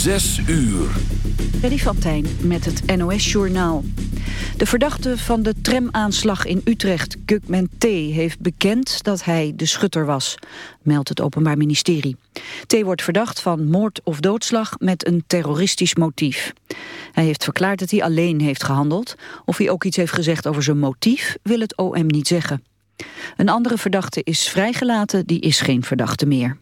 Zes uur. Freddy van Tijn met het NOS-journaal. De verdachte van de tramaanslag in Utrecht, Gugman T., heeft bekend dat hij de schutter was, meldt het Openbaar Ministerie. T. wordt verdacht van moord of doodslag met een terroristisch motief. Hij heeft verklaard dat hij alleen heeft gehandeld. Of hij ook iets heeft gezegd over zijn motief, wil het OM niet zeggen. Een andere verdachte is vrijgelaten, die is geen verdachte meer.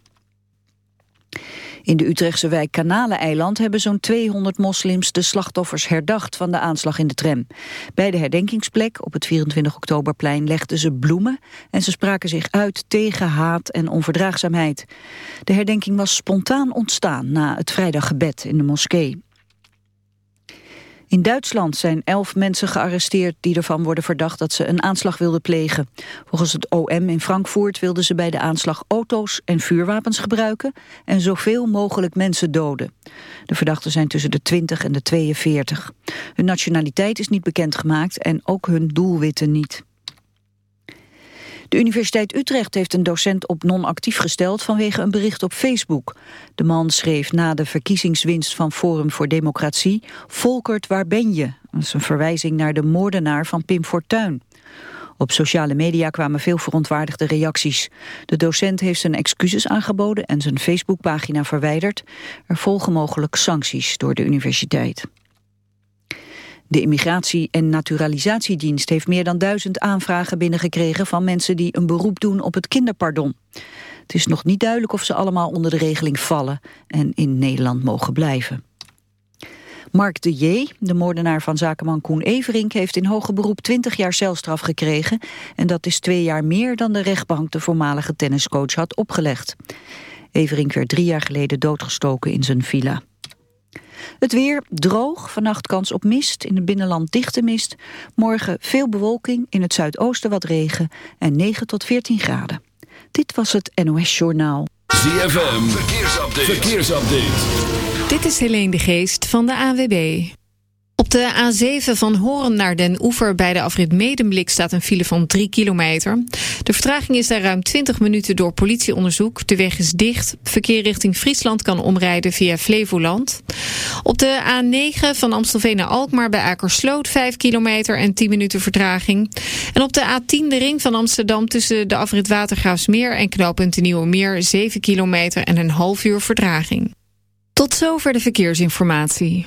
In de Utrechtse wijk Kanaleneiland hebben zo'n 200 moslims de slachtoffers herdacht van de aanslag in de tram. Bij de herdenkingsplek op het 24 oktoberplein legden ze bloemen en ze spraken zich uit tegen haat en onverdraagzaamheid. De herdenking was spontaan ontstaan na het vrijdaggebed in de moskee. In Duitsland zijn elf mensen gearresteerd die ervan worden verdacht dat ze een aanslag wilden plegen. Volgens het OM in Frankfurt wilden ze bij de aanslag auto's en vuurwapens gebruiken en zoveel mogelijk mensen doden. De verdachten zijn tussen de 20 en de 42. Hun nationaliteit is niet bekendgemaakt en ook hun doelwitten niet. De Universiteit Utrecht heeft een docent op non-actief gesteld vanwege een bericht op Facebook. De man schreef na de verkiezingswinst van Forum voor Democratie... Volkert, waar ben je? Dat is een verwijzing naar de moordenaar van Pim Fortuyn. Op sociale media kwamen veel verontwaardigde reacties. De docent heeft zijn excuses aangeboden en zijn Facebookpagina verwijderd. Er volgen mogelijk sancties door de universiteit. De Immigratie- en Naturalisatiedienst heeft meer dan duizend aanvragen binnengekregen van mensen die een beroep doen op het kinderpardon. Het is nog niet duidelijk of ze allemaal onder de regeling vallen en in Nederland mogen blijven. Mark de J., de moordenaar van zakenman Koen Everink... heeft in hoger beroep 20 jaar celstraf gekregen... en dat is twee jaar meer dan de rechtbank de voormalige tenniscoach had opgelegd. Everink werd drie jaar geleden doodgestoken in zijn villa. Het weer droog, vannacht kans op mist, in het binnenland dichte mist. Morgen veel bewolking, in het zuidoosten wat regen en 9 tot 14 graden. Dit was het NOS Journaal. ZFM, verkeersupdate. verkeersupdate. Dit is Helene de Geest van de AWB. Op de A7 van Horen naar Den Oever bij de afrit Medemblik staat een file van 3 kilometer. De vertraging is daar ruim 20 minuten door politieonderzoek. De weg is dicht. Verkeer richting Friesland kan omrijden via Flevoland. Op de A9 van Amstelveen naar Alkmaar bij Akersloot 5 kilometer en 10 minuten vertraging. En op de A10 de ring van Amsterdam tussen de afrit Watergraafsmeer en knooppunt de Nieuwe Meer 7 kilometer en een half uur vertraging. Tot zover de verkeersinformatie.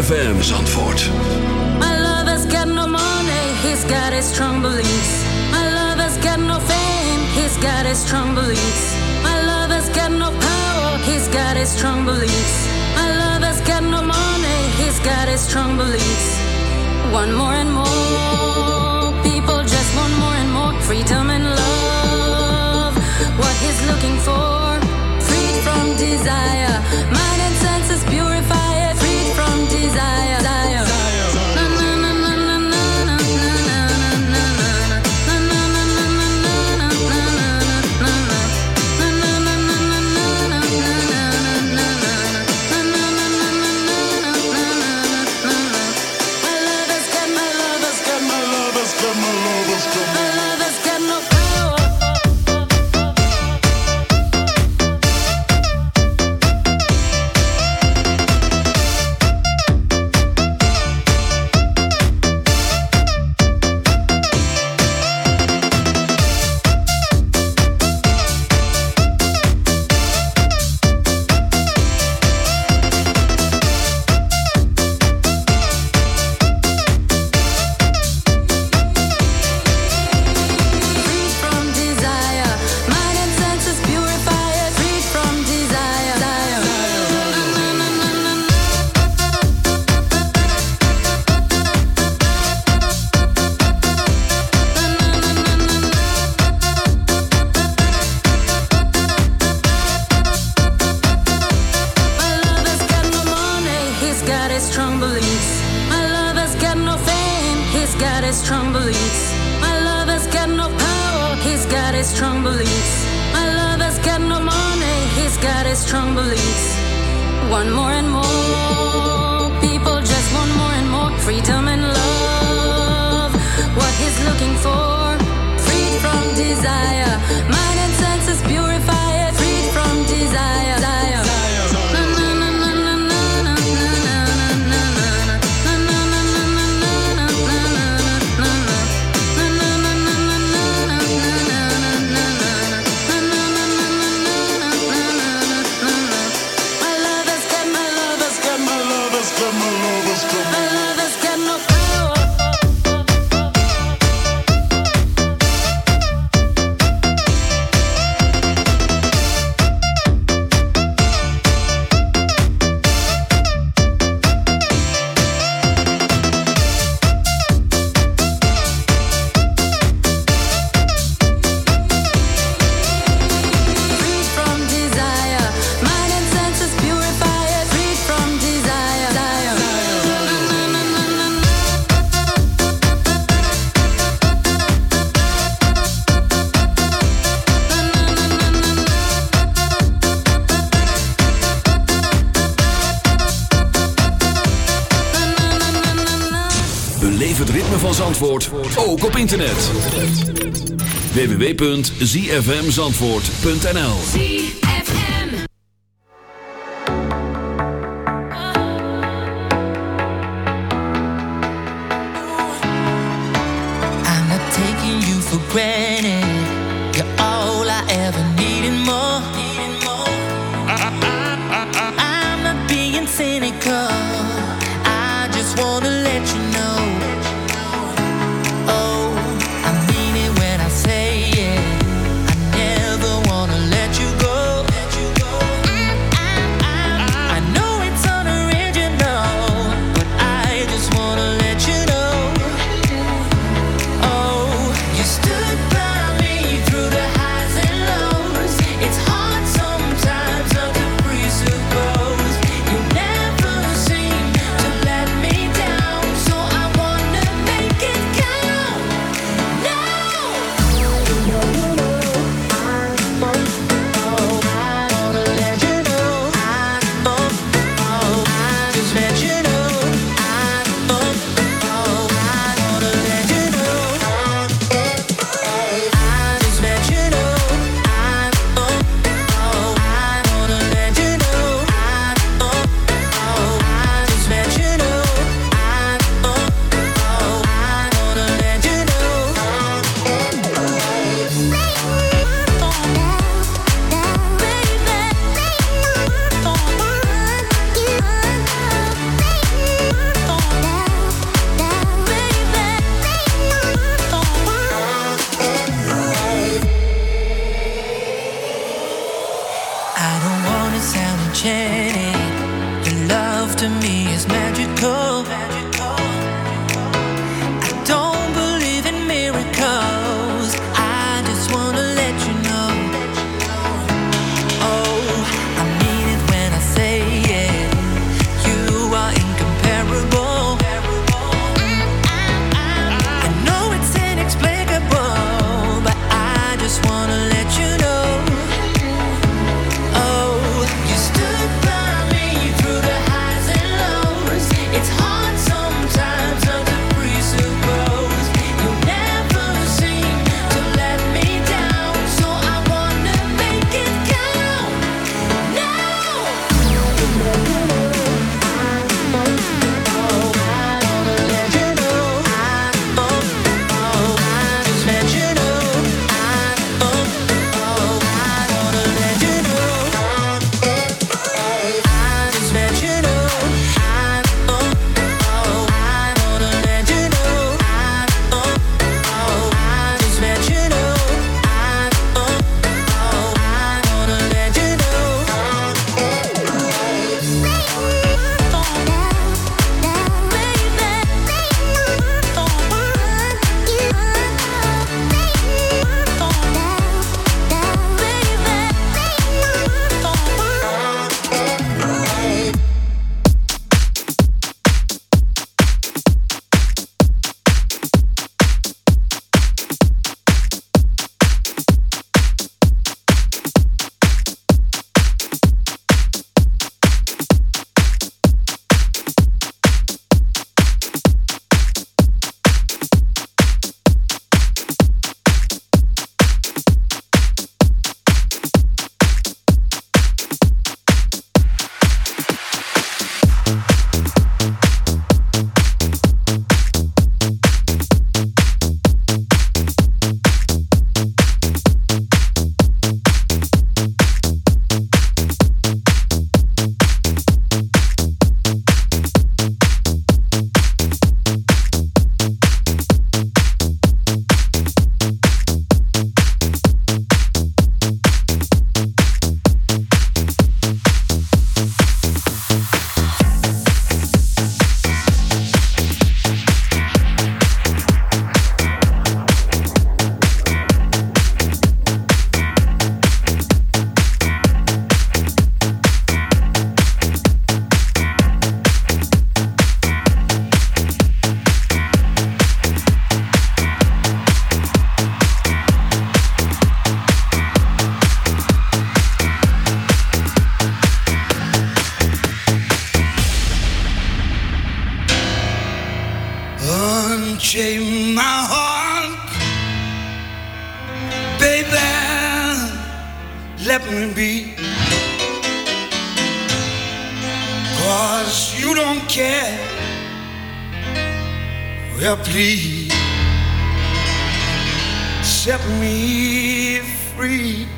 ZFM Zandvoort. My love has got no money, he's got his strong beliefs. My love has got no fame, he's got his strong beliefs. My love has got no power, he's got his strong beliefs. My love has got no money, he's got his strong beliefs. One more and more people just want more and more freedom and love. What he's looking for, freed from desire. My www.zfmzandvoort.nl Well, please set me free.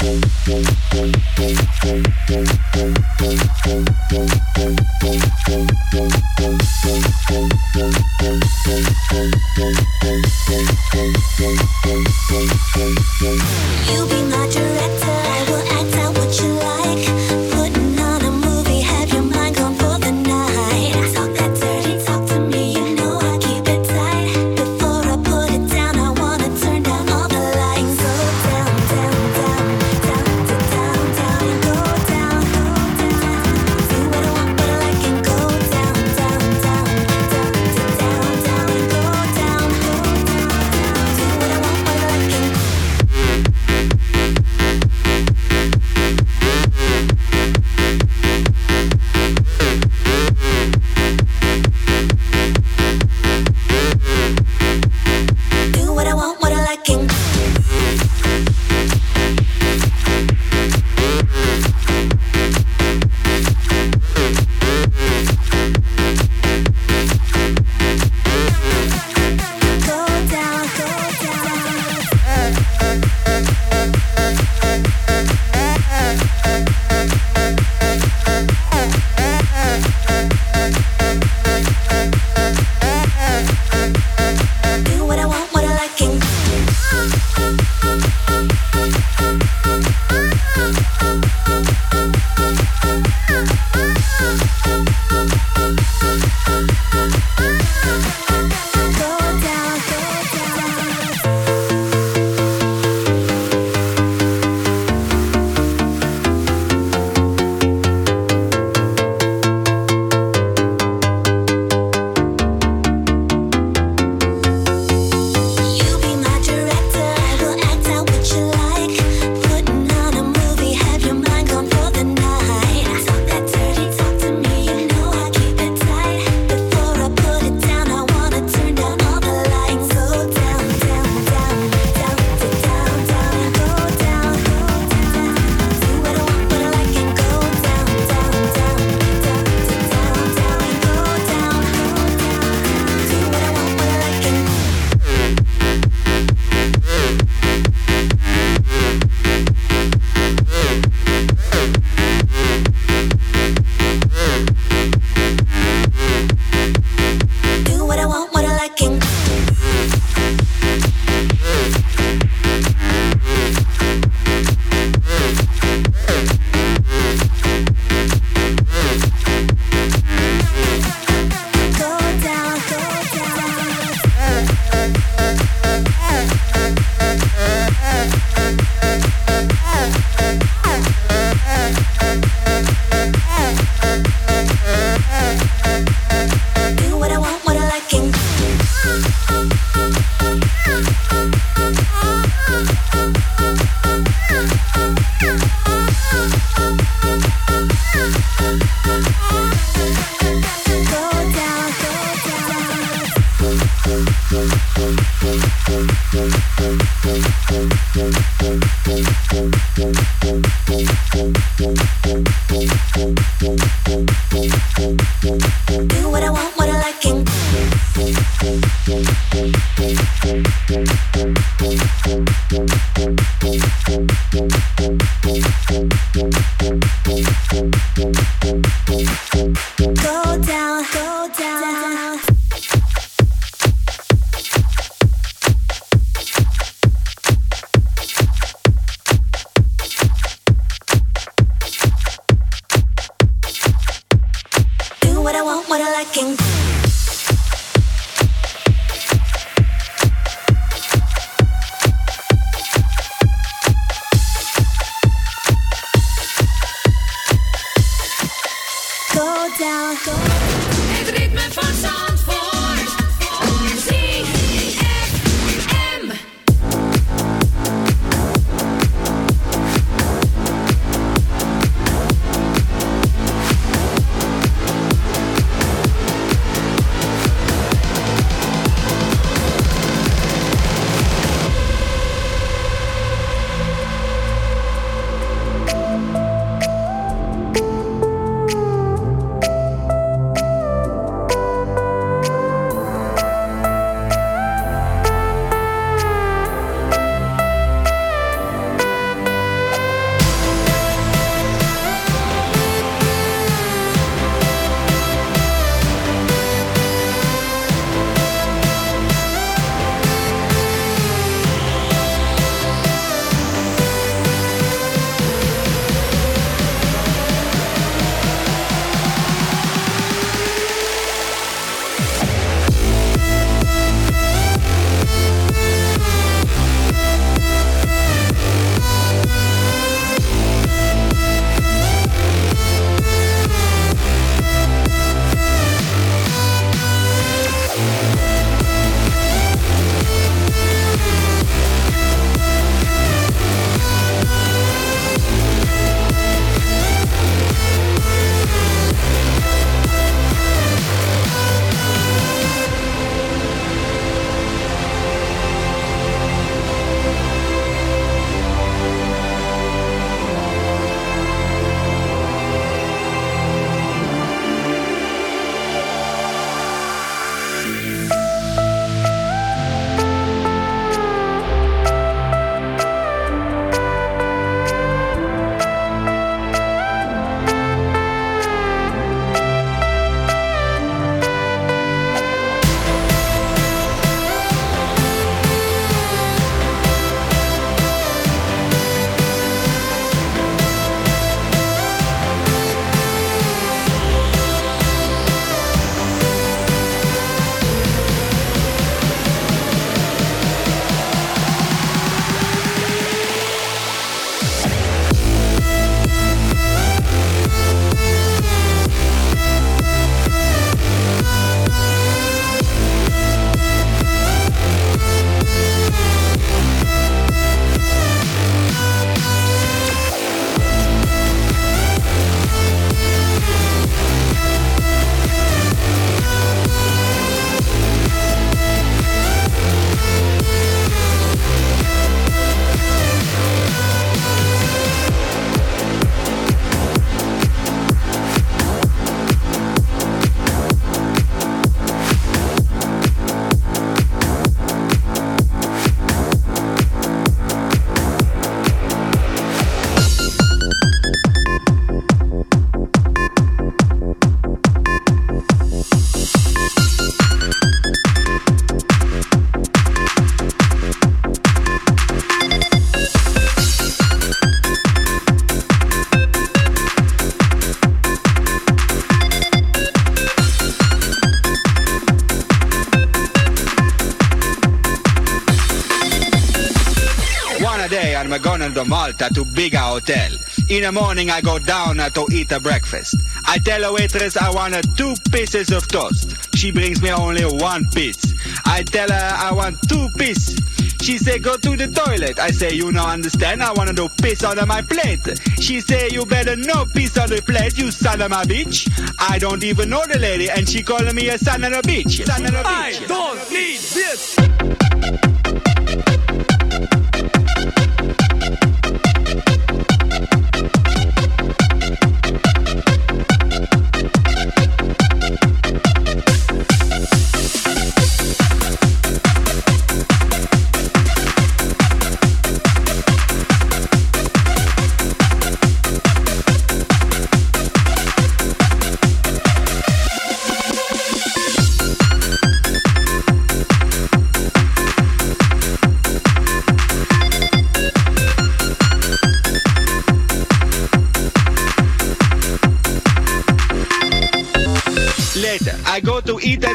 Boom, boom, boom. What I want, what I like, and In the morning I go down to eat a breakfast. I tell a waitress I want two pieces of toast. She brings me only one piece. I tell her I want two pieces. She say go to the toilet. I say you no understand. I wanna do piss on my plate. She say you better no piss on the plate. You son of a bitch. I don't even know the lady, and she calling me a son of a bitch. Son of a bitch. I don't need this.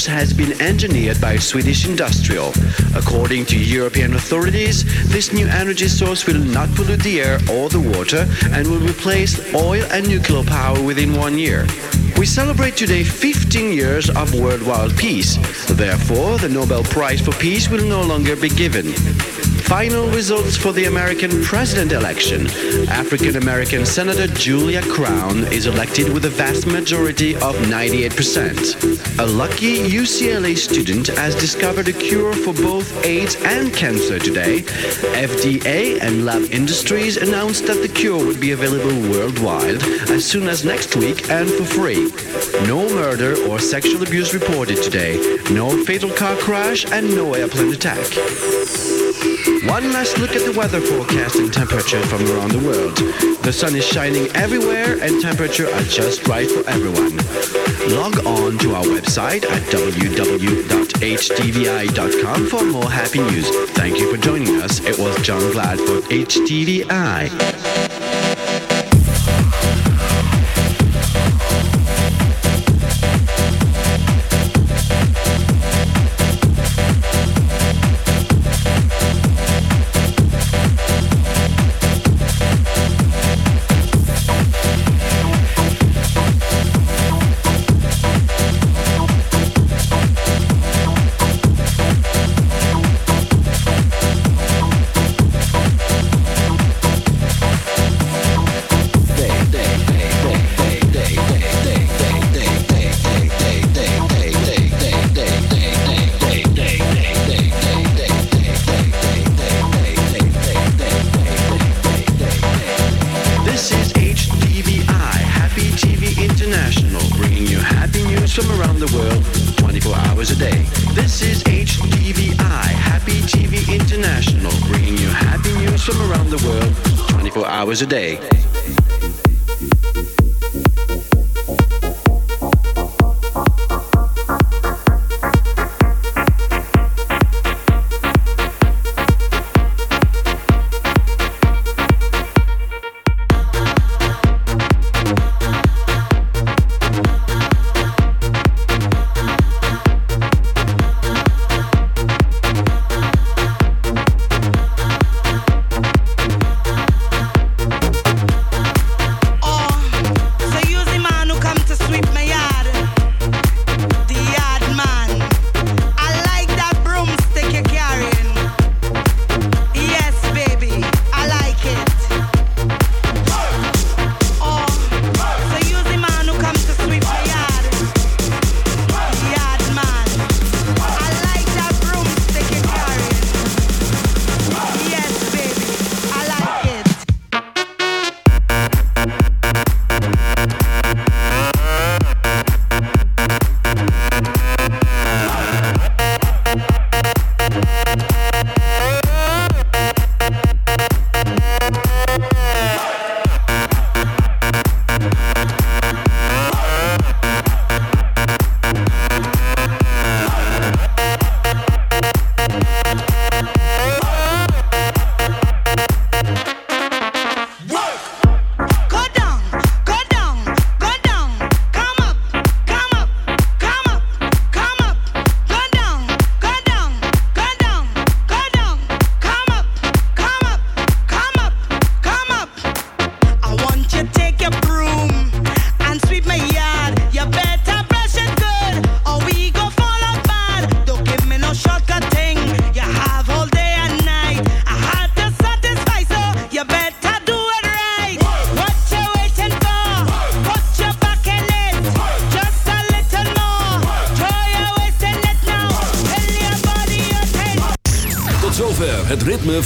source has been engineered by Swedish Industrial. According to European authorities, this new energy source will not pollute the air or the water and will replace oil and nuclear power within one year. We celebrate today 15 years of worldwide peace. Therefore, the Nobel Prize for Peace will no longer be given. Final results for the American president election. African American Senator Julia Crown is elected with a vast majority of 98%. A lucky UCLA student has discovered a cure for both AIDS and cancer today. FDA and lab industries announced that the cure would be available worldwide as soon as next week and for free. No murder or sexual abuse reported today. No fatal car crash and no airplane attack. One last look at the weather forecast and temperature from around the world. The sun is shining everywhere and temperature are just right for everyone. Log on to our website at www.htvi.com for more happy news. Thank you for joining us. It was John Glad for HTVI.